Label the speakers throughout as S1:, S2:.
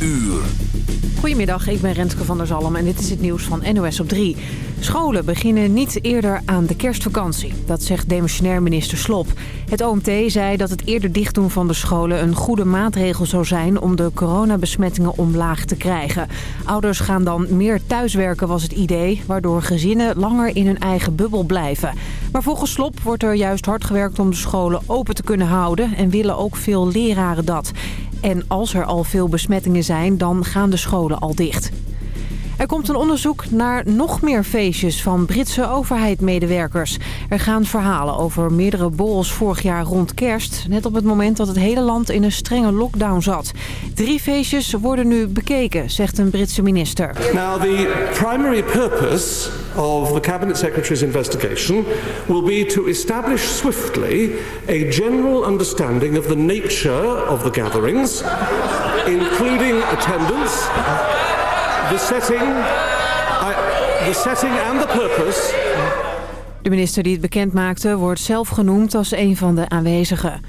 S1: uur.
S2: Goedemiddag, ik ben Renske van der Zalm en dit is het nieuws van NOS op 3. Scholen beginnen niet eerder aan de kerstvakantie. Dat zegt demissionair minister Slop. Het OMT zei dat het eerder dichtdoen van de scholen een goede maatregel zou zijn... om de coronabesmettingen omlaag te krijgen. Ouders gaan dan meer thuiswerken was het idee... waardoor gezinnen langer in hun eigen bubbel blijven. Maar volgens Slop wordt er juist hard gewerkt om de scholen open te kunnen houden... en willen ook veel leraren dat. En als er al veel besmettingen zijn, dan gaan de scholen al dicht. Er komt een onderzoek naar nog meer feestjes van Britse overheidsmedewerkers. Er gaan verhalen over meerdere borrels vorig jaar rond kerst. Net op het moment dat het hele land in een strenge lockdown zat. Drie feestjes worden nu bekeken, zegt een Britse minister.
S3: Now the primary purpose of the Cabinet Secretary's investigation will be to establish swiftly a general understanding of the nature of the gatherings, including attendance, the setting, the setting and the purpose.
S2: De minister die het bekend maakte wordt zelf genoemd als een van de aanwezigen.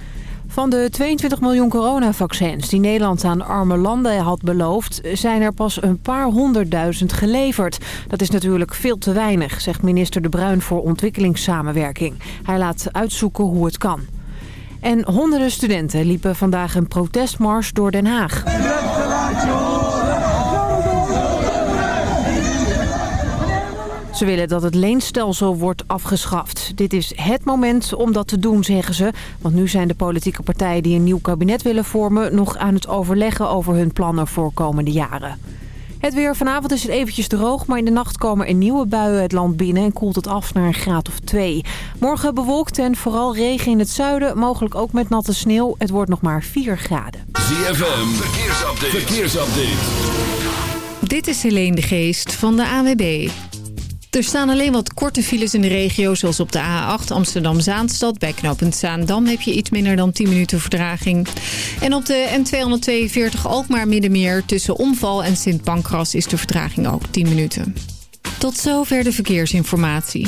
S2: Van de 22 miljoen coronavaccins die Nederland aan arme landen had beloofd... zijn er pas een paar honderdduizend geleverd. Dat is natuurlijk veel te weinig, zegt minister De Bruin voor ontwikkelingssamenwerking. Hij laat uitzoeken hoe het kan. En honderden studenten liepen vandaag een protestmars door Den Haag. Ze willen dat het leenstelsel wordt afgeschaft. Dit is het moment om dat te doen, zeggen ze. Want nu zijn de politieke partijen die een nieuw kabinet willen vormen... nog aan het overleggen over hun plannen voor komende jaren. Het weer vanavond is het eventjes droog, maar in de nacht komen er nieuwe buien het land binnen en koelt het af naar een graad of twee. Morgen bewolkt en vooral regen in het zuiden, mogelijk ook met natte sneeuw. Het wordt nog maar 4 graden.
S1: ZFM, verkeersupdate. verkeersupdate.
S4: Dit is Helene de Geest van de AWB. Er staan alleen wat korte files in de regio, zoals op de A8 Amsterdam-Zaanstad. Bij knooppunt Zaandam heb je iets minder dan 10 minuten verdraging. En op de N242 Alkmaar-Middenmeer tussen Omval en Sint Pancras is de vertraging ook 10 minuten. Tot zover de verkeersinformatie.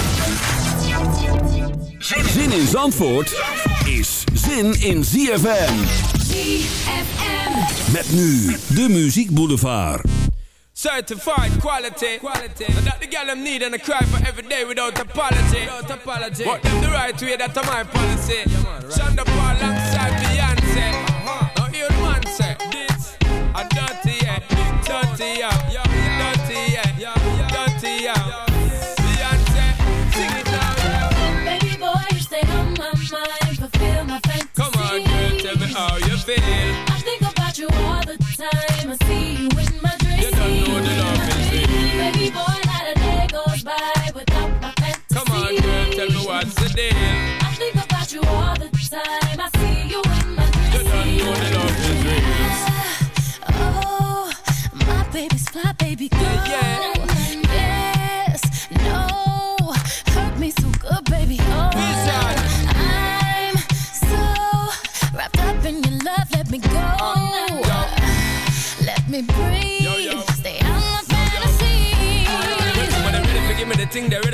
S1: Zin in Zandvoort is zin in ZFM.
S5: ZFM.
S1: Met nu de Muziek Boulevard.
S6: Certified quality. quality. And that the girl them need and I cry for every day without apology. Without apology. But them the right way, that's my policy. Yeah, man, right. Shonda Paul alongside Beyonce. Now hear the man say, this a dirty yeah, dirty yeah, feel.
S5: I think about you all the time. I see you in my dreams.
S6: You don't know the love is real.
S5: Baby boy, not a day goes by without my fantasy.
S6: Come on, girl, tell me what's the deal.
S5: I think about you all the time. I see you in my dreams.
S6: You don't know the love is real.
S5: Oh, my baby's fly, baby girl.
S6: Yeah,
S5: Yes,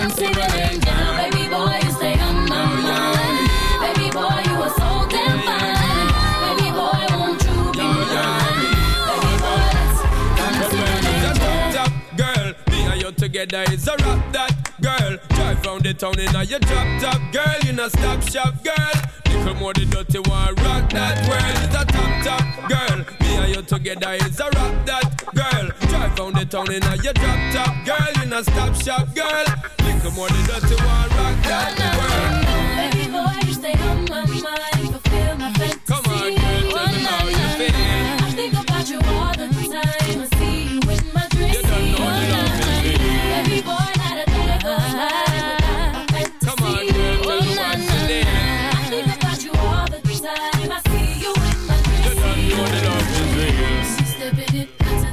S6: I'm. Baby boy, you
S5: stay. Baby boy, you
S6: are so damn fine.
S5: Baby boy, won't you be
S6: mine? Top girl, me
S5: and you
S7: together is a rap that girl. Drive round the town in a your drop top girl. You know stop shop girl. Promote the dirty one, rock that world. A top top girl. Me and you together is a rock that girl. Drive on the town in a your drop top girl, in a stop shop girl. Little more the dirty one, rock that world.
S5: Baby boy, you stay on my mind, fulfill my fantasy.
S7: Come on, girl, tell me how you feel.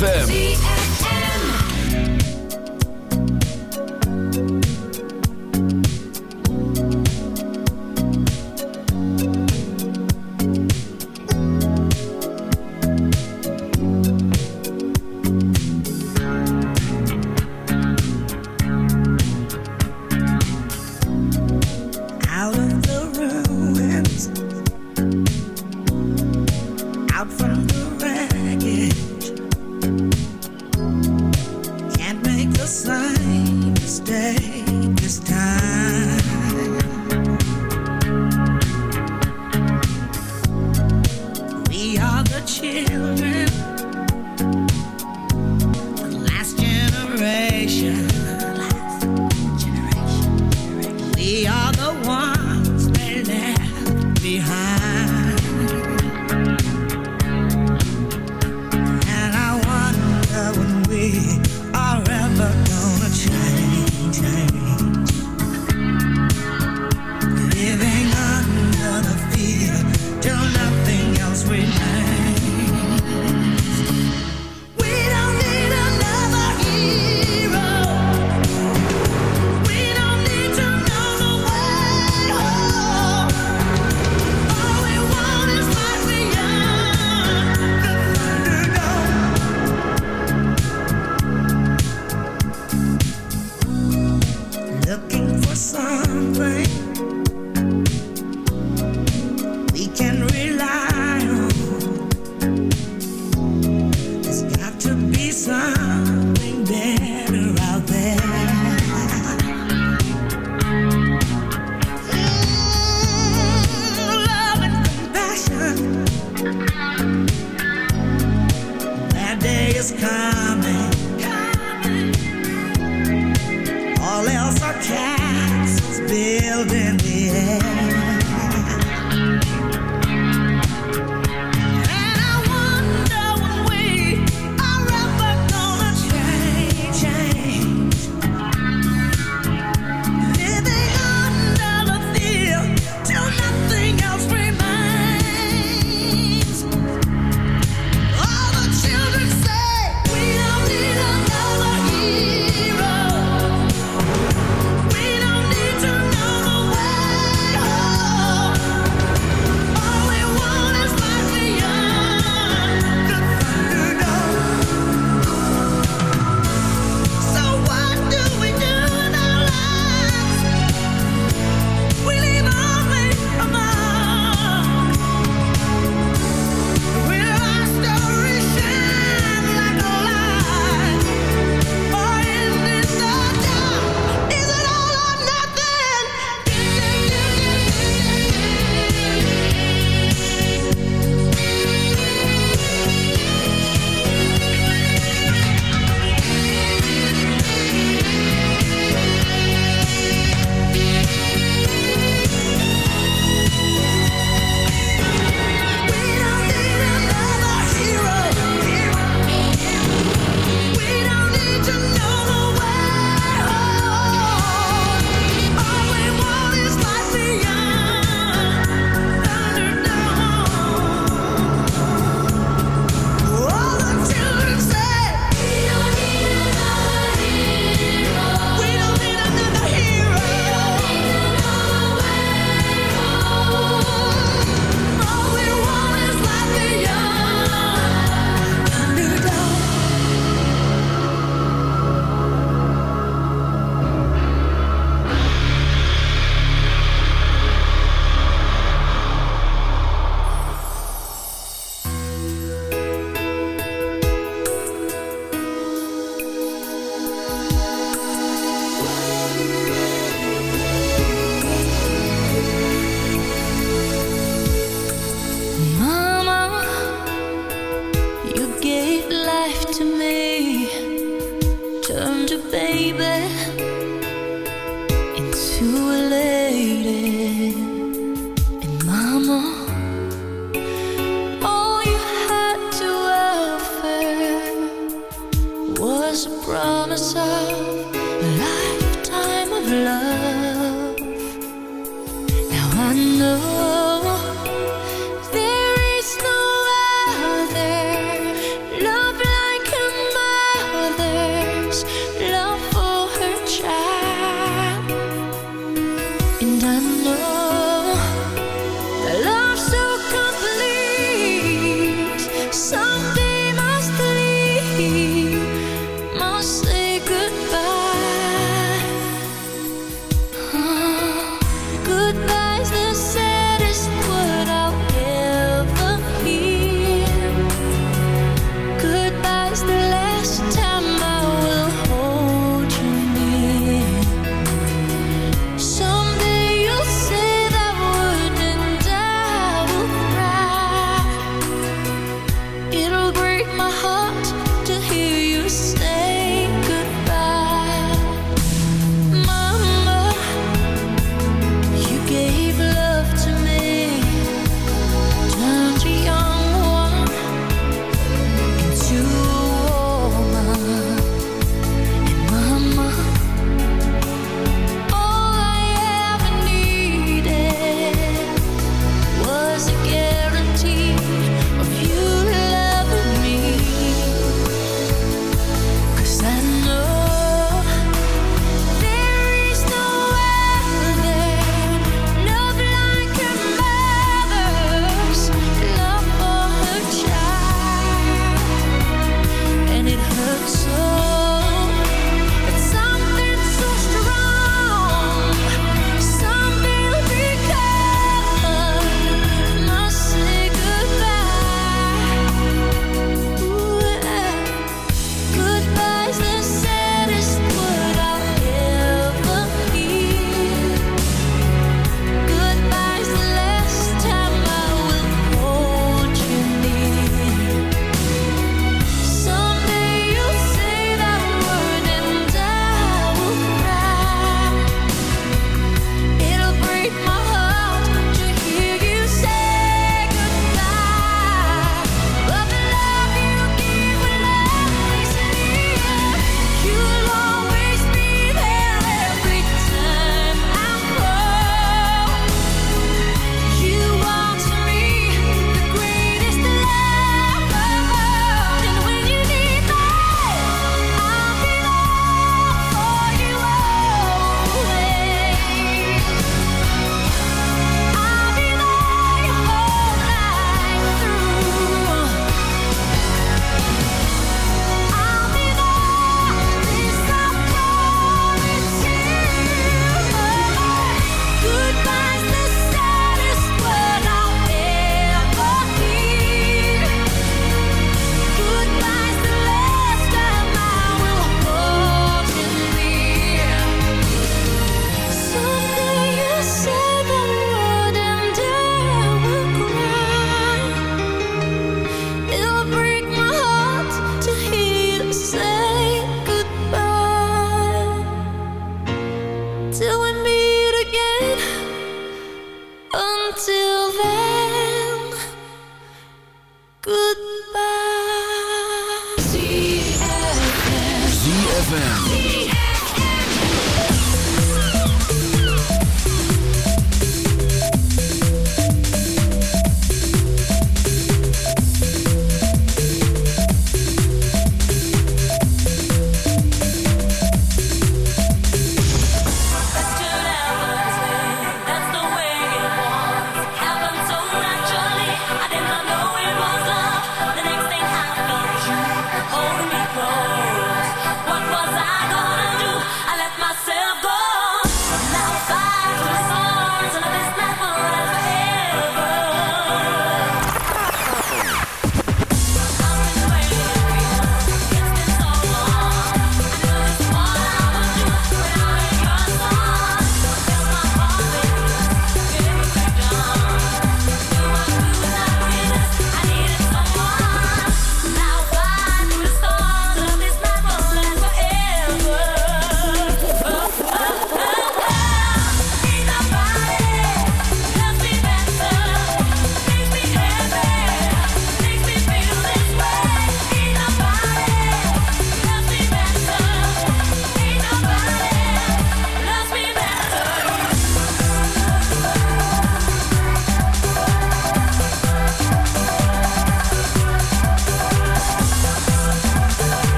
S1: ZFM.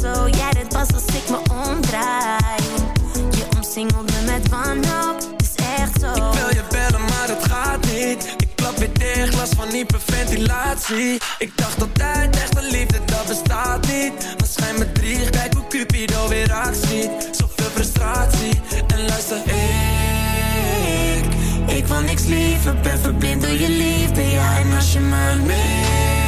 S8: zo, jij dit pas als ik me omdraai Je omsingelt me met wanhoop, is echt zo
S9: Ik wil je bellen, maar het gaat niet. Ik klap weer dicht, last van hyperventilatie. Ik dacht altijd, echte liefde, dat bestaat niet. Maar schijn me drie, kijk hoe Cupido weer actie. Zoveel frustratie, en luister, ik... Ik wil niks liever, ben verblind door je liefde, ja. En als je me mist,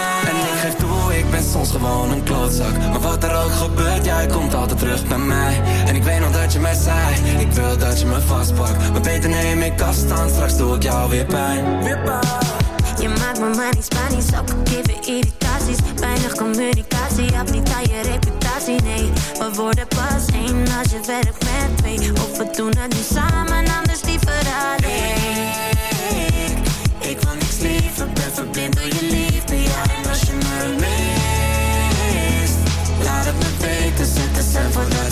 S9: Soms gewoon een klootzak. Maar wat er ook gebeurt, jij komt altijd terug bij mij. En ik weet nog dat je mij zei, ik wil dat je me vastpakt. Maar beter neem ik afstand, straks doe ik jou weer pijn. Weer pijn.
S8: Je maakt me maar niet Spanisch, ook geven irritaties Weinig communicatie, heb niet aan je reputatie, nee We worden pas één als je werkt met twee Of we doen het nu samen, anders liever alleen
S9: Ik wil niks liever, ben verblind door je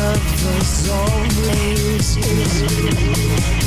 S7: love us always is.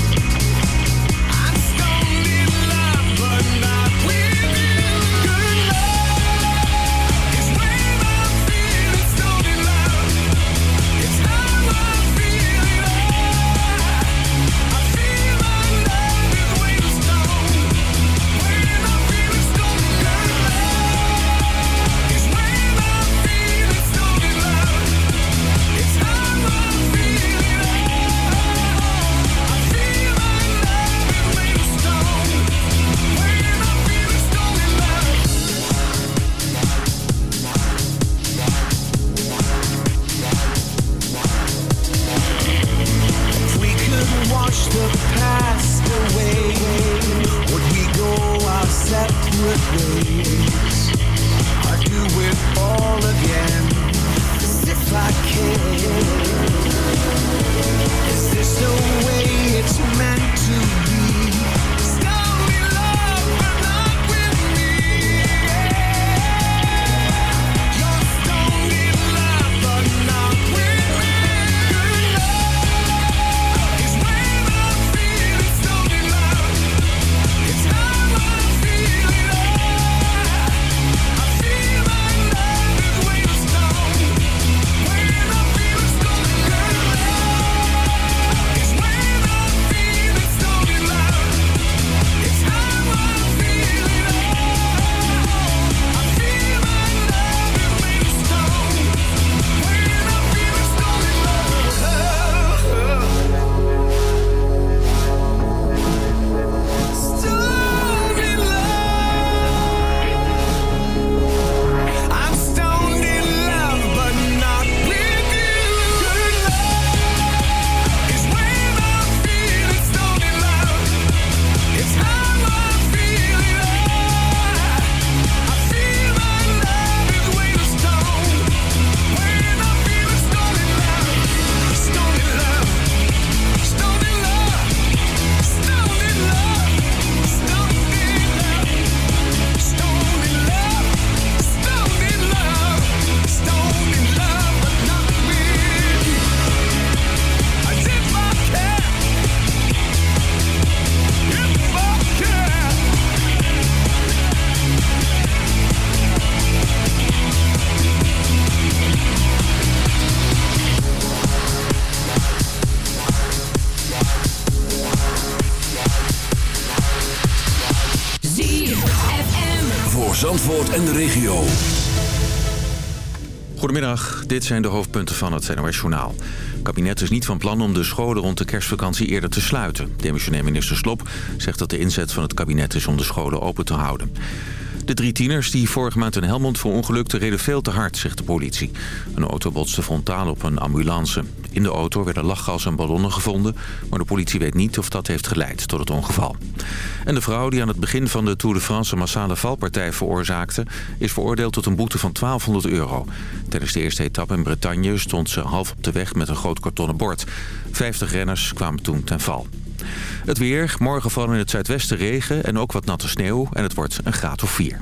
S10: Goedemiddag, dit zijn de hoofdpunten van het NOS Journaal. Het kabinet is niet van plan om de scholen rond de kerstvakantie eerder te sluiten. Demissionair minister Slop zegt dat de inzet van het kabinet is om de scholen open te houden. De drie tieners die vorige maand in Helmond verongelukten reden veel te hard, zegt de politie. Een auto botste frontaal op een ambulance. In de auto werden lachgas en ballonnen gevonden... maar de politie weet niet of dat heeft geleid tot het ongeval. En de vrouw die aan het begin van de Tour de France... een massale valpartij veroorzaakte... is veroordeeld tot een boete van 1200 euro. Tijdens de eerste etappe in Bretagne stond ze half op de weg met een groot kartonnen bord. 50 renners kwamen toen ten val. Het weer, morgen vallen in het zuidwesten regen en ook wat natte sneeuw... en het wordt een graad of 4.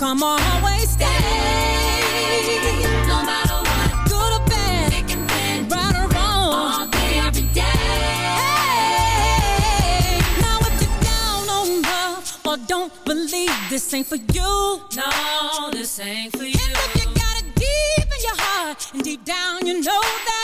S11: Come on, always stay. No matter what, good or bad, thick and thin, right or wrong, all day, every day. Hey, now if you're down on love or don't believe this ain't for you, no, this ain't for you. And if you got it deep in your heart and deep down you know that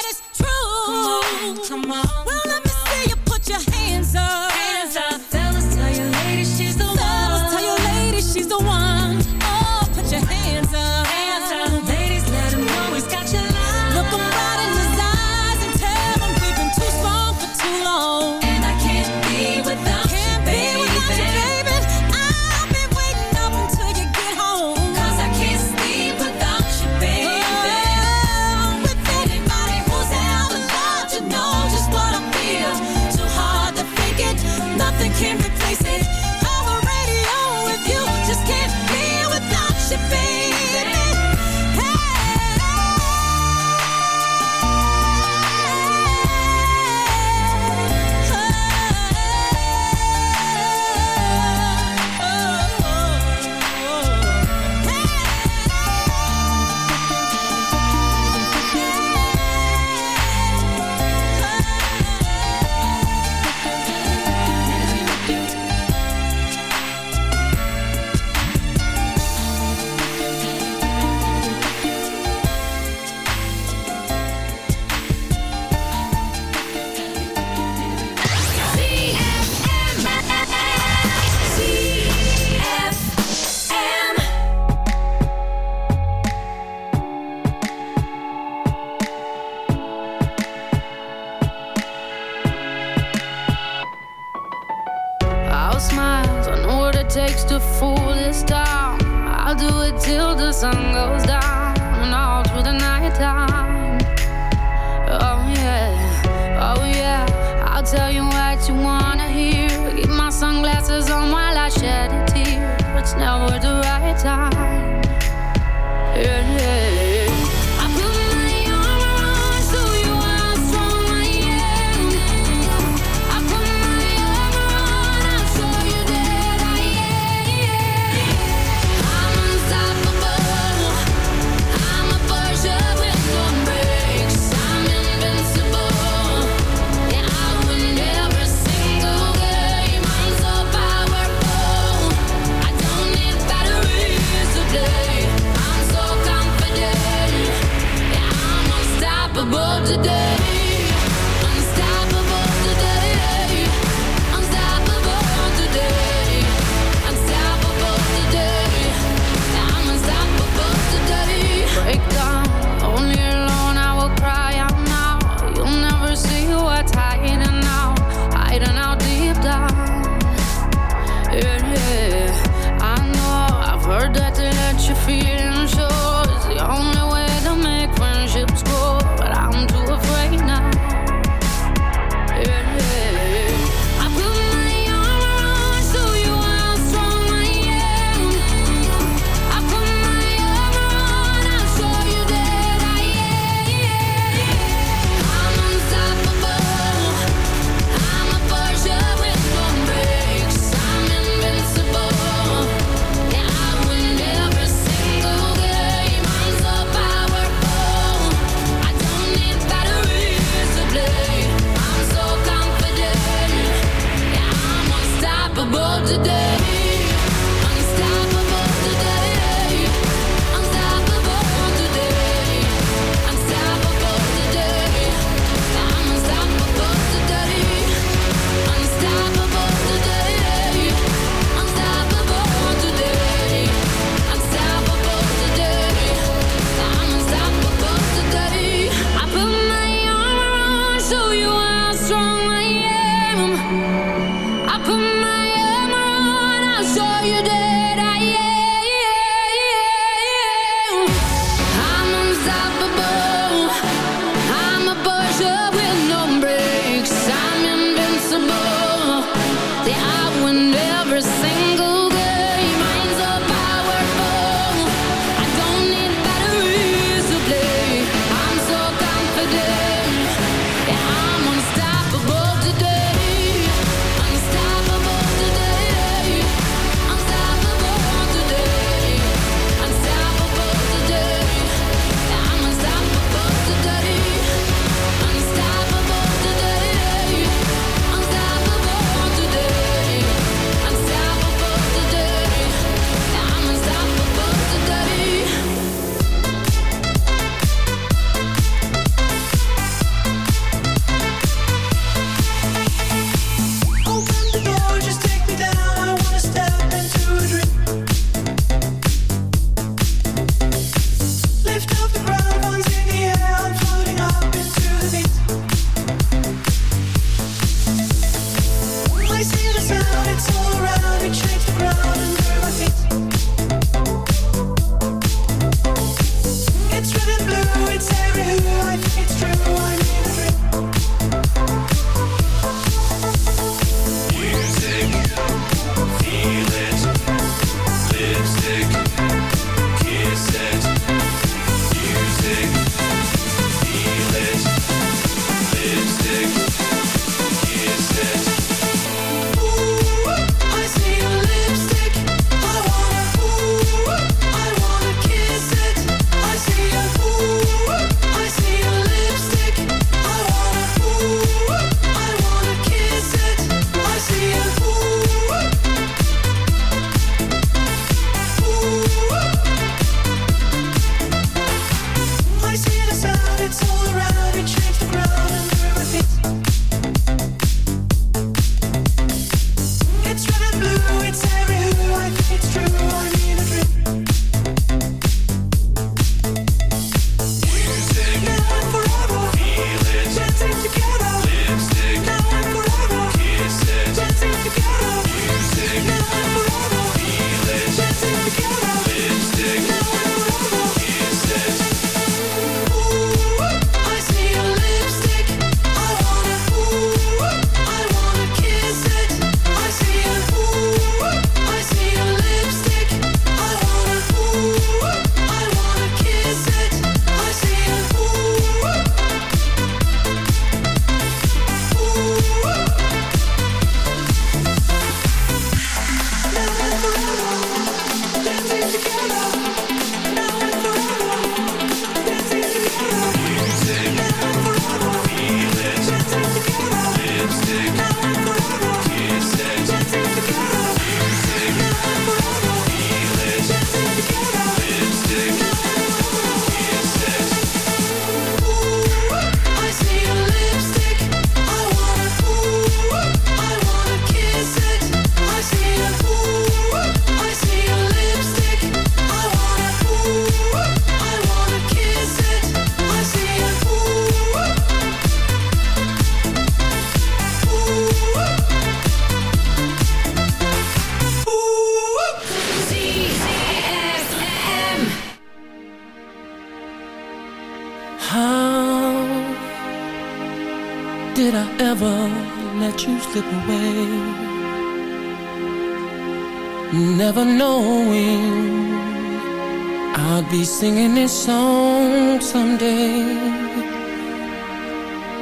S12: song someday.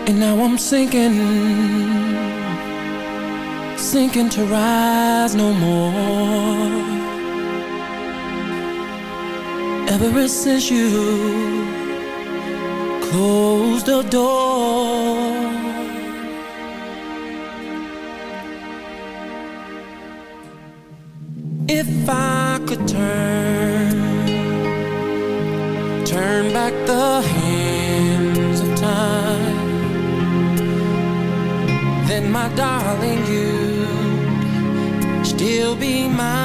S12: And now I'm sinking, sinking to rise no more. Ever since you closed the door. Then my darling, you'd still be mine.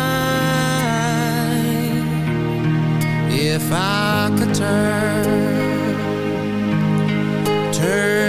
S12: If I could turn, turn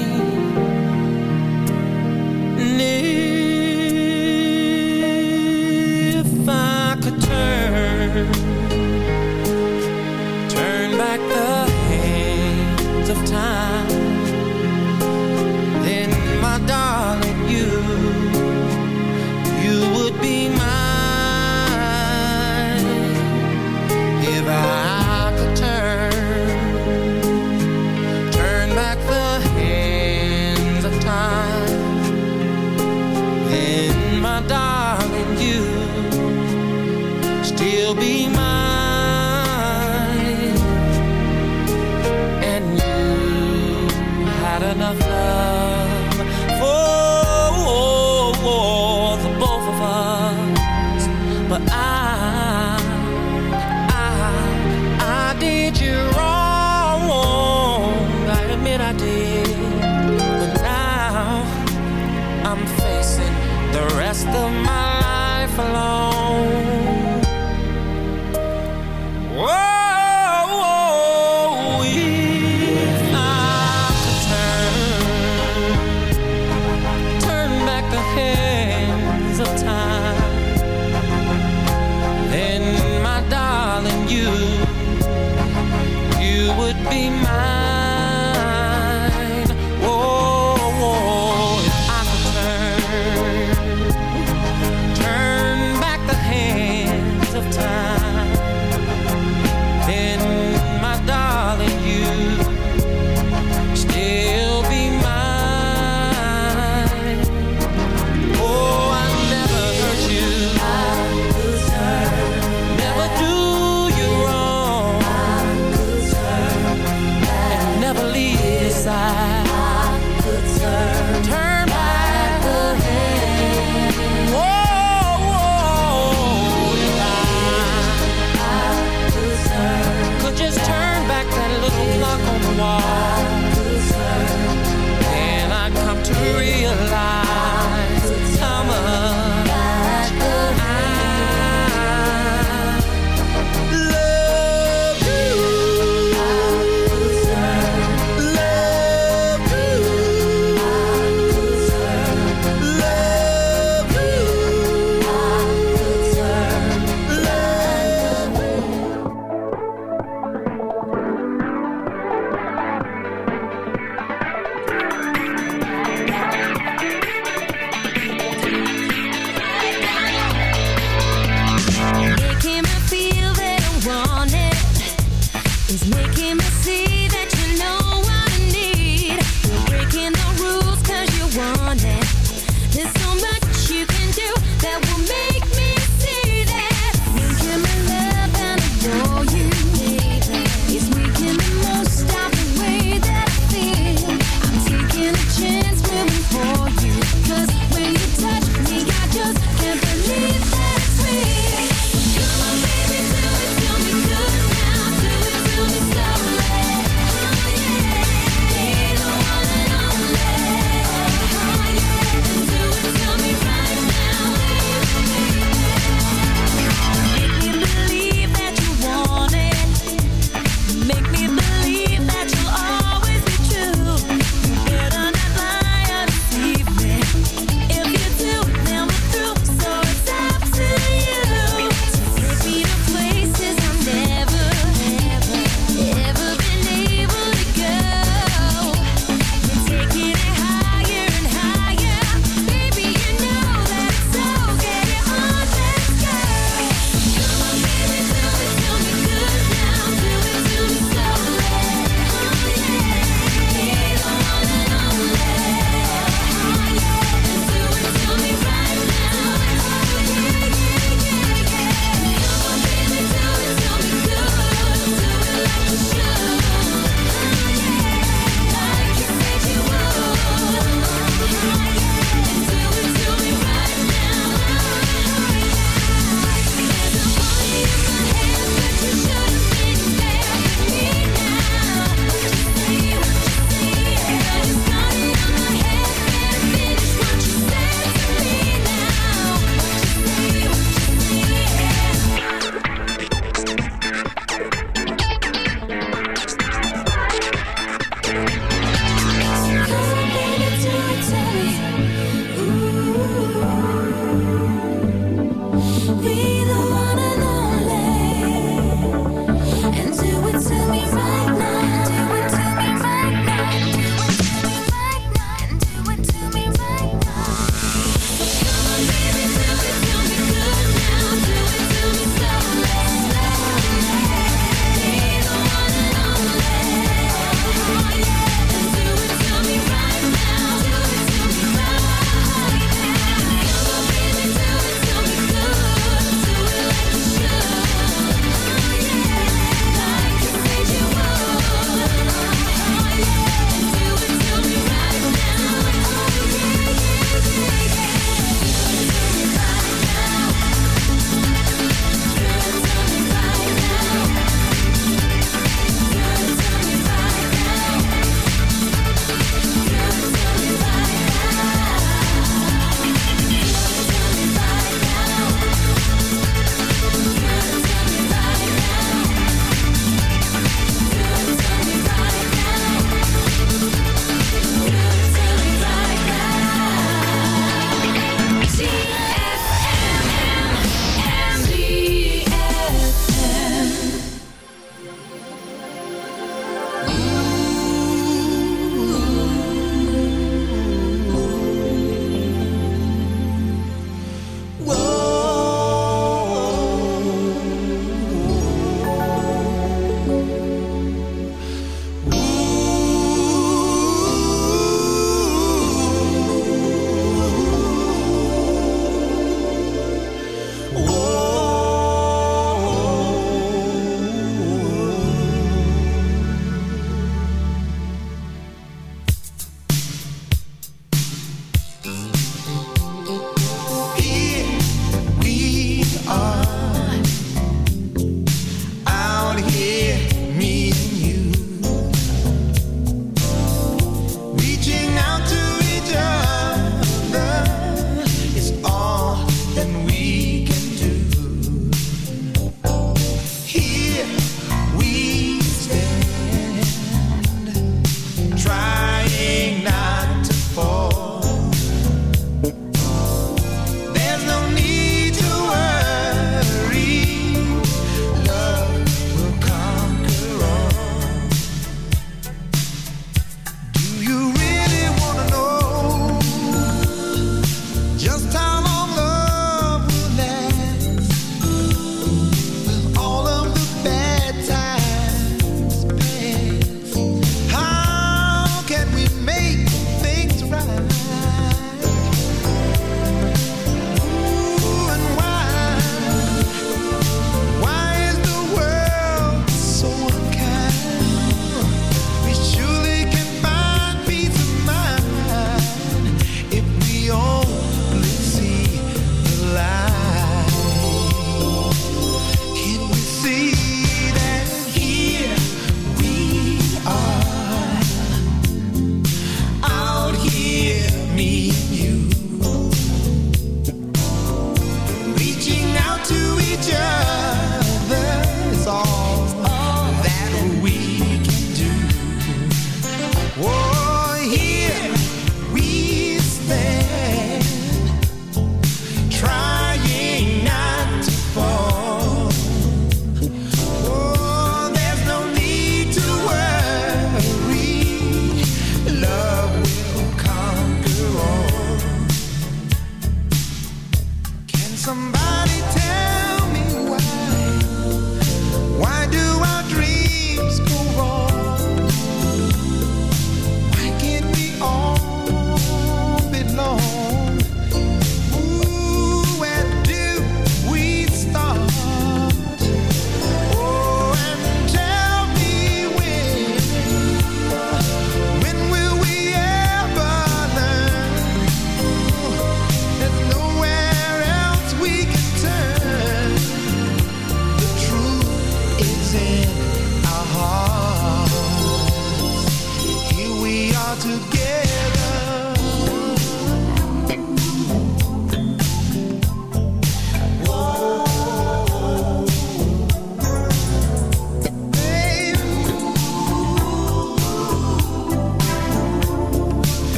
S12: Of time,